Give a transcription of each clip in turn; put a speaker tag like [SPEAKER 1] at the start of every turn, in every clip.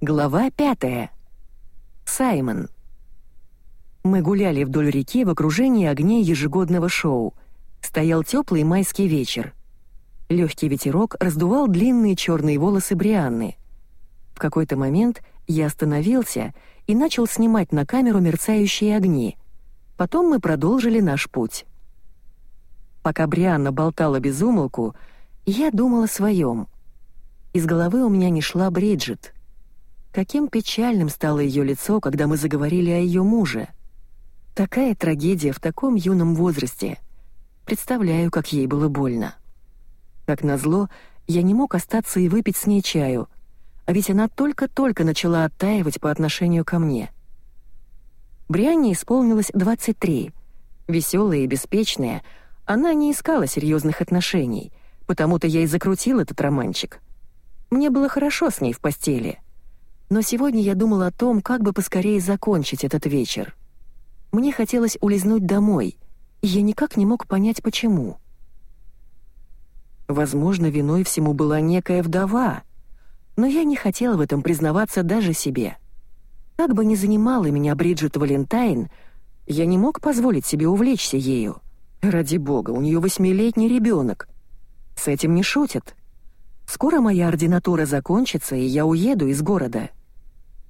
[SPEAKER 1] Глава пятая. Саймон. Мы гуляли вдоль реки в окружении огней ежегодного шоу. Стоял теплый майский вечер. Легкий ветерок раздувал длинные черные волосы Брианны. В какой-то момент я остановился и начал снимать на камеру мерцающие огни. Потом мы продолжили наш путь. Пока Брианна болтала без умолку, я думал о своем. Из головы у меня не шла Бриджит — Каким печальным стало ее лицо, когда мы заговорили о ее муже. Такая трагедия в таком юном возрасте. Представляю, как ей было больно. Как назло, я не мог остаться и выпить с ней чаю, а ведь она только-только начала оттаивать по отношению ко мне. Брианне исполнилось 23. Веселая и беспечная, она не искала серьезных отношений, потому-то я и закрутил этот романчик. Мне было хорошо с ней в постели — но сегодня я думал о том, как бы поскорее закончить этот вечер. Мне хотелось улизнуть домой, и я никак не мог понять, почему. Возможно, виной всему была некая вдова, но я не хотел в этом признаваться даже себе. Как бы ни занимала меня Бриджит Валентайн, я не мог позволить себе увлечься ею. Ради бога, у нее восьмилетний ребенок. С этим не шутят. Скоро моя ординатура закончится, и я уеду из города.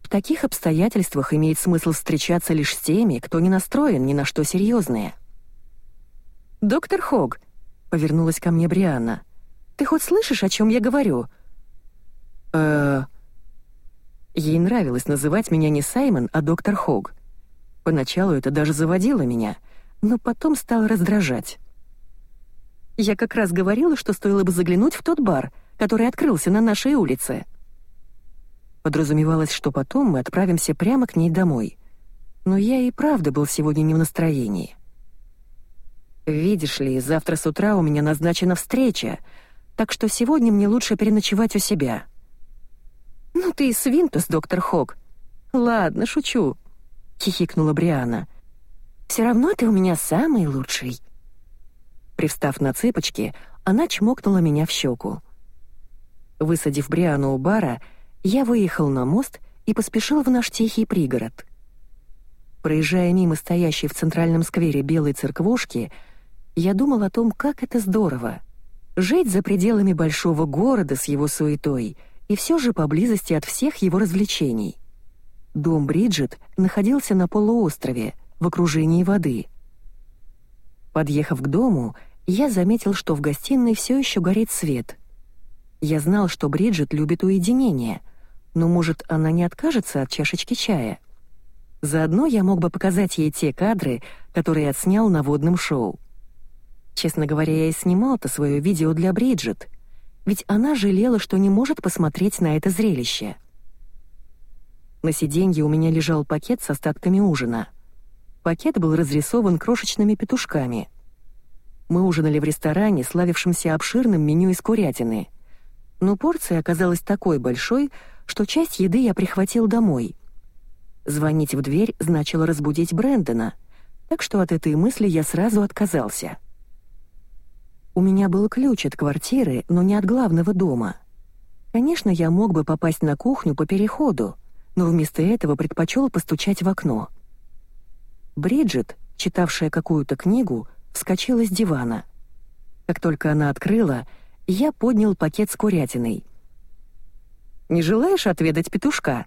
[SPEAKER 1] В таких обстоятельствах имеет смысл встречаться лишь с теми, кто не настроен ни на что серьезное. «Доктор Хог», — повернулась ко мне Брианна, — «ты хоть слышишь, о чем я говорю?» «Э-э...» Ей нравилось называть меня не Саймон, а доктор Хог. Поначалу это даже заводило меня, но потом стало раздражать. Я как раз говорила, что стоило бы заглянуть в тот бар, который открылся на нашей улице. Подразумевалось, что потом мы отправимся прямо к ней домой. Но я и правда был сегодня не в настроении. Видишь ли, завтра с утра у меня назначена встреча, так что сегодня мне лучше переночевать у себя. Ну ты и свинтус, доктор Хог. Ладно, шучу, хихикнула Бриана. Все равно ты у меня самый лучший. Привстав на цыпочки, она чмокнула меня в щеку. Высадив Бриану у бара, я выехал на мост и поспешил в наш тихий пригород. Проезжая мимо стоящей в центральном сквере белой церквушки, я думал о том, как это здорово — жить за пределами большого города с его суетой и все же поблизости от всех его развлечений. Дом Бриджит находился на полуострове, в окружении воды. Подъехав к дому, я заметил, что в гостиной все еще горит свет. Я знал, что Бриджит любит уединение, но, может, она не откажется от чашечки чая? Заодно я мог бы показать ей те кадры, которые отснял на водном шоу. Честно говоря, я и снимал-то свое видео для Бриджит, ведь она жалела, что не может посмотреть на это зрелище. На сиденье у меня лежал пакет с остатками ужина. Пакет был разрисован крошечными петушками. Мы ужинали в ресторане, славившемся обширным меню из курятины. Но порция оказалась такой большой, что часть еды я прихватил домой. Звонить в дверь значило разбудить Брэндона, так что от этой мысли я сразу отказался. У меня был ключ от квартиры, но не от главного дома. Конечно, я мог бы попасть на кухню по переходу, но вместо этого предпочел постучать в окно. Бриджит, читавшая какую-то книгу, вскочила с дивана. Как только она открыла, я поднял пакет с курятиной. Не желаешь отведать петушка?»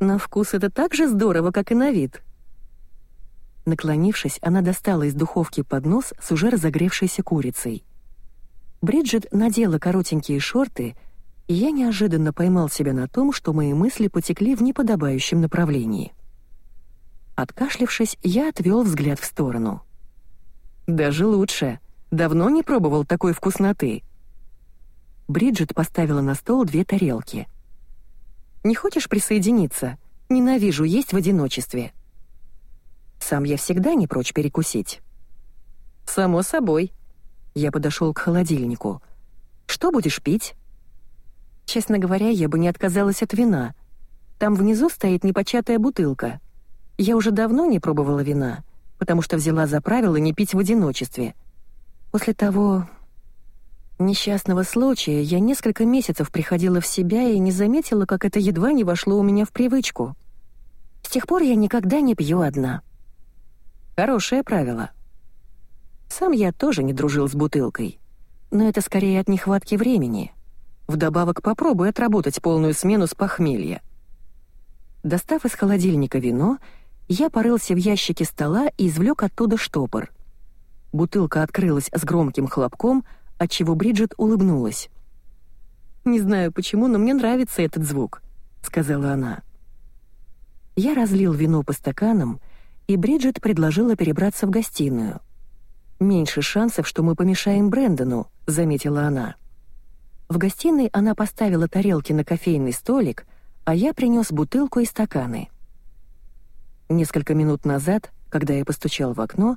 [SPEAKER 1] «На вкус это так же здорово, как и на вид». Наклонившись, она достала из духовки поднос с уже разогревшейся курицей. Бриджит надела коротенькие шорты, и я неожиданно поймал себя на том, что мои мысли потекли в неподобающем направлении. Откашлившись, я отвел взгляд в сторону. «Даже лучше. Давно не пробовал такой вкусноты», Бриджит поставила на стол две тарелки. «Не хочешь присоединиться? Ненавижу есть в одиночестве». Сам я всегда не прочь перекусить. «Само собой». Я подошел к холодильнику. «Что будешь пить?» Честно говоря, я бы не отказалась от вина. Там внизу стоит непочатая бутылка. Я уже давно не пробовала вина, потому что взяла за правило не пить в одиночестве. После того, Несчастного случая я несколько месяцев приходила в себя и не заметила, как это едва не вошло у меня в привычку. С тех пор я никогда не пью одна. Хорошее правило. Сам я тоже не дружил с бутылкой, но это скорее от нехватки времени. Вдобавок попробуй отработать полную смену с похмелья. Достав из холодильника вино, я порылся в ящике стола и извлек оттуда штопор. Бутылка открылась с громким хлопком, отчего Бриджит улыбнулась. «Не знаю почему, но мне нравится этот звук», — сказала она. Я разлил вино по стаканам, и Бриджит предложила перебраться в гостиную. «Меньше шансов, что мы помешаем Брэндону», — заметила она. В гостиной она поставила тарелки на кофейный столик, а я принес бутылку и стаканы. Несколько минут назад, когда я постучал в окно,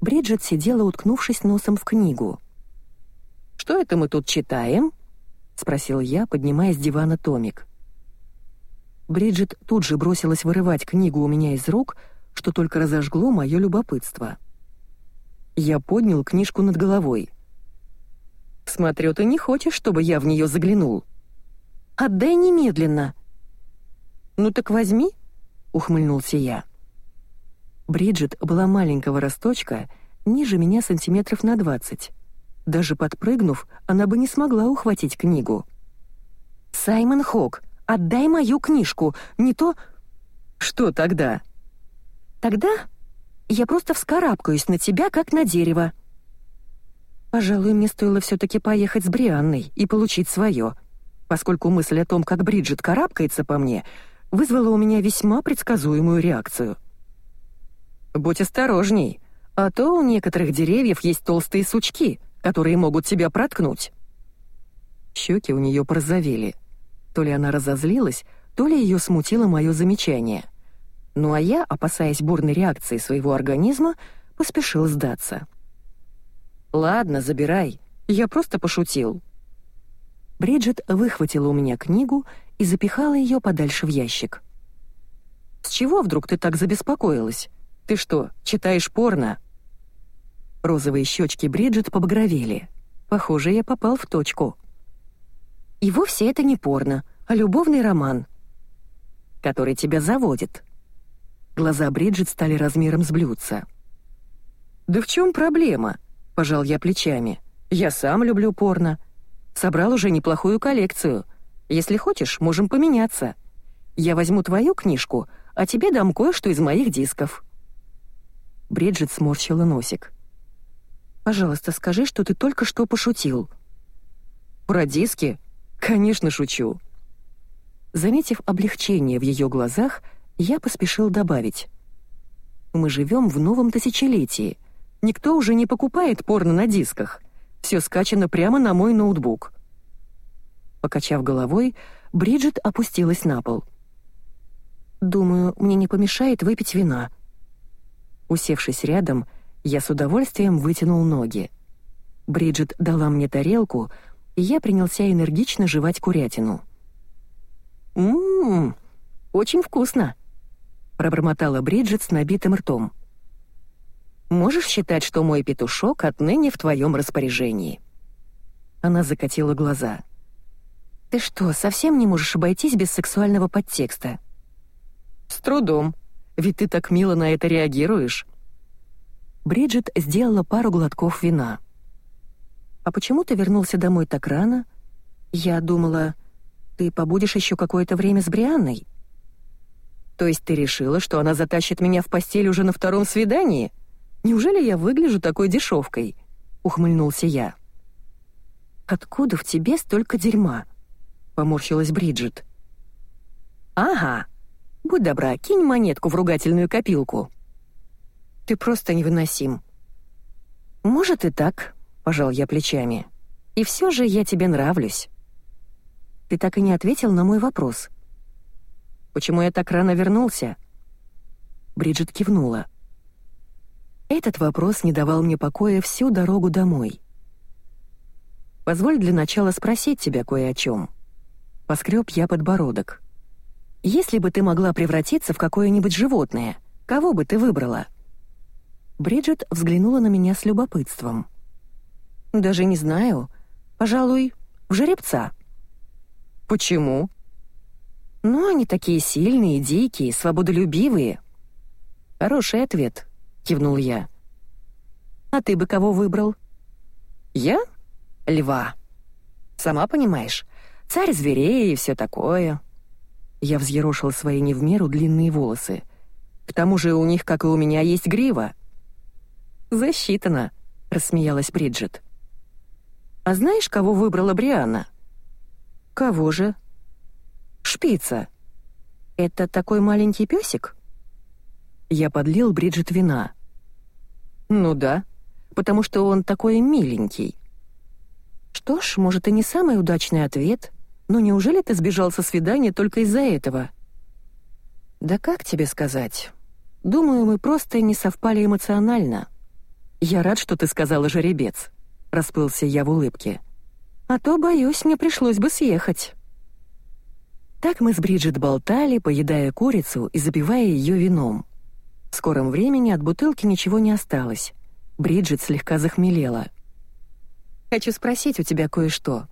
[SPEAKER 1] Бриджит сидела, уткнувшись носом в книгу. «Что это мы тут читаем?» — спросил я, поднимая с дивана томик. Бриджит тут же бросилась вырывать книгу у меня из рук, что только разожгло мое любопытство. Я поднял книжку над головой. «Смотрю, ты не хочешь, чтобы я в нее заглянул?» «Отдай немедленно!» «Ну так возьми», — ухмыльнулся я. Бриджит была маленького росточка, ниже меня сантиметров на двадцать. Даже подпрыгнув, она бы не смогла ухватить книгу. «Саймон Хок, отдай мою книжку, не то...» «Что тогда?» «Тогда я просто вскарабкаюсь на тебя, как на дерево». Пожалуй, мне стоило все-таки поехать с Брианной и получить свое, поскольку мысль о том, как Бриджит карабкается по мне, вызвала у меня весьма предсказуемую реакцию. «Будь осторожней, а то у некоторых деревьев есть толстые сучки, которые могут тебя проткнуть». Щеки у нее порозовели. То ли она разозлилась, то ли ее смутило мое замечание. Ну а я, опасаясь бурной реакции своего организма, поспешил сдаться. «Ладно, забирай. Я просто пошутил». Бриджит выхватила у меня книгу и запихала ее подальше в ящик. «С чего вдруг ты так забеспокоилась? Ты что, читаешь порно?» Розовые щечки Бриджит побагровели. Похоже, я попал в точку. «И вовсе это не порно, а любовный роман, который тебя заводит». Глаза Бриджит стали размером с блюдца. «Да в чем проблема?» — пожал я плечами. «Я сам люблю порно. Собрал уже неплохую коллекцию. Если хочешь, можем поменяться. Я возьму твою книжку, а тебе дам кое-что из моих дисков». Бриджит сморщила носик. «Пожалуйста, скажи, что ты только что пошутил». «Про диски? Конечно, шучу». Заметив облегчение в ее глазах, я поспешил добавить. «Мы живем в новом тысячелетии. Никто уже не покупает порно на дисках. Все скачано прямо на мой ноутбук». Покачав головой, Бриджит опустилась на пол. «Думаю, мне не помешает выпить вина». Усевшись рядом, я с удовольствием вытянул ноги. Бриджит дала мне тарелку, и я принялся энергично жевать курятину. «Ммм, очень вкусно!» — пробормотала Бриджит с набитым ртом. «Можешь считать, что мой петушок отныне в твоем распоряжении?» Она закатила глаза. «Ты что, совсем не можешь обойтись без сексуального подтекста?» «С трудом, ведь ты так мило на это реагируешь». Бриджит сделала пару глотков вина. «А почему ты вернулся домой так рано? Я думала, ты побудешь еще какое-то время с Брианной?» То есть ты решила, что она затащит меня в постель уже на втором свидании? Неужели я выгляжу такой дешевкой? Ухмыльнулся я. Откуда в тебе столько дерьма? Поморщилась Бриджит. Ага. Будь добра, кинь монетку в ругательную копилку. Ты просто невыносим. Может и так, пожал я плечами. И все же я тебе нравлюсь. Ты так и не ответил на мой вопрос. Почему я так рано вернулся?» Бриджит кивнула. Этот вопрос не давал мне покоя всю дорогу домой. «Позволь для начала спросить тебя кое о чем. Поскреб я подбородок. «Если бы ты могла превратиться в какое-нибудь животное, кого бы ты выбрала?» Бриджит взглянула на меня с любопытством. «Даже не знаю. Пожалуй, в жеребца». «Почему?» «Ну, они такие сильные, дикие, свободолюбивые». «Хороший ответ», — кивнул я. «А ты бы кого выбрал?» «Я? Льва. Сама понимаешь, царь зверей и все такое». Я взъерошил свои не в меру длинные волосы. К тому же у них, как и у меня, есть грива. «Засчитано», — рассмеялась Бриджит. «А знаешь, кого выбрала Брианна?» «Кого же?» «Шпица. Это такой маленький песик?» Я подлил Бриджит вина. «Ну да, потому что он такой миленький». «Что ж, может, и не самый удачный ответ, но неужели ты сбежал со свидания только из-за этого?» «Да как тебе сказать? Думаю, мы просто не совпали эмоционально. Я рад, что ты сказала жеребец», — расплылся я в улыбке. «А то, боюсь, мне пришлось бы съехать». Так мы с Бриджит болтали, поедая курицу и запивая ее вином. В скором времени от бутылки ничего не осталось. Бриджит слегка захмелела. «Хочу спросить у тебя кое-что».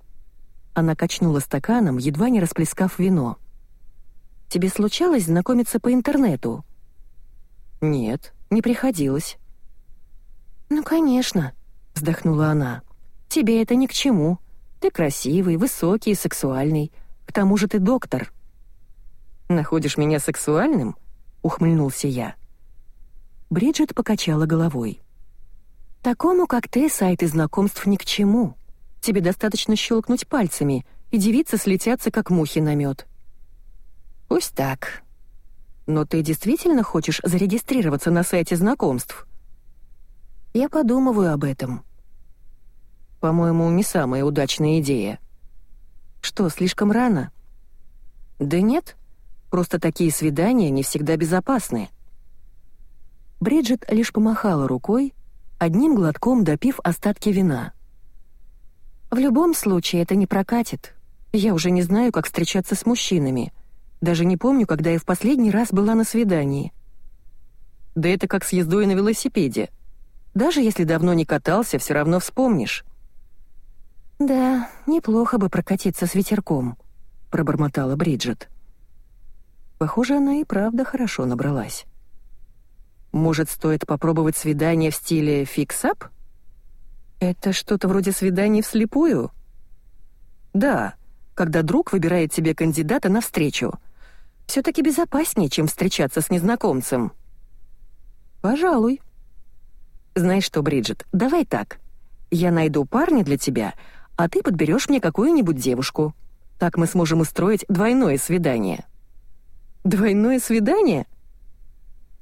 [SPEAKER 1] Она качнула стаканом, едва не расплескав вино. «Тебе случалось знакомиться по интернету?» «Нет, не приходилось». «Ну, конечно», — вздохнула она. «Тебе это ни к чему. Ты красивый, высокий, сексуальный. К тому же ты доктор». «Находишь меня сексуальным?» — ухмыльнулся я. Бриджит покачала головой. «Такому, как ты, сайты знакомств ни к чему. Тебе достаточно щелкнуть пальцами, и девицы слетятся, как мухи на мед». «Пусть так. Но ты действительно хочешь зарегистрироваться на сайте знакомств?» «Я подумываю об этом». «По-моему, не самая удачная идея». Что, слишком рано? Да нет, просто такие свидания не всегда безопасны. Бриджит лишь помахала рукой, одним глотком допив остатки вина. В любом случае это не прокатит. Я уже не знаю, как встречаться с мужчинами. Даже не помню, когда я в последний раз была на свидании. Да это как с ездой на велосипеде. Даже если давно не катался, все равно вспомнишь. «Да, неплохо бы прокатиться с ветерком», — пробормотала Бриджит. Похоже, она и правда хорошо набралась. «Может, стоит попробовать свидание в стиле fix-up?» «Это что-то вроде свиданий вслепую?» «Да, когда друг выбирает себе кандидата на встречу. Все-таки безопаснее, чем встречаться с незнакомцем». «Пожалуй». «Знаешь что, Бриджит, давай так. Я найду парня для тебя, а ты подберешь мне какую-нибудь девушку. Так мы сможем устроить двойное свидание». «Двойное свидание?»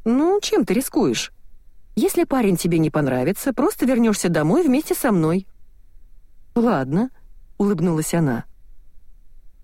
[SPEAKER 1] «Ну, чем ты рискуешь? Если парень тебе не понравится, просто вернешься домой вместе со мной». «Ладно», — улыбнулась она.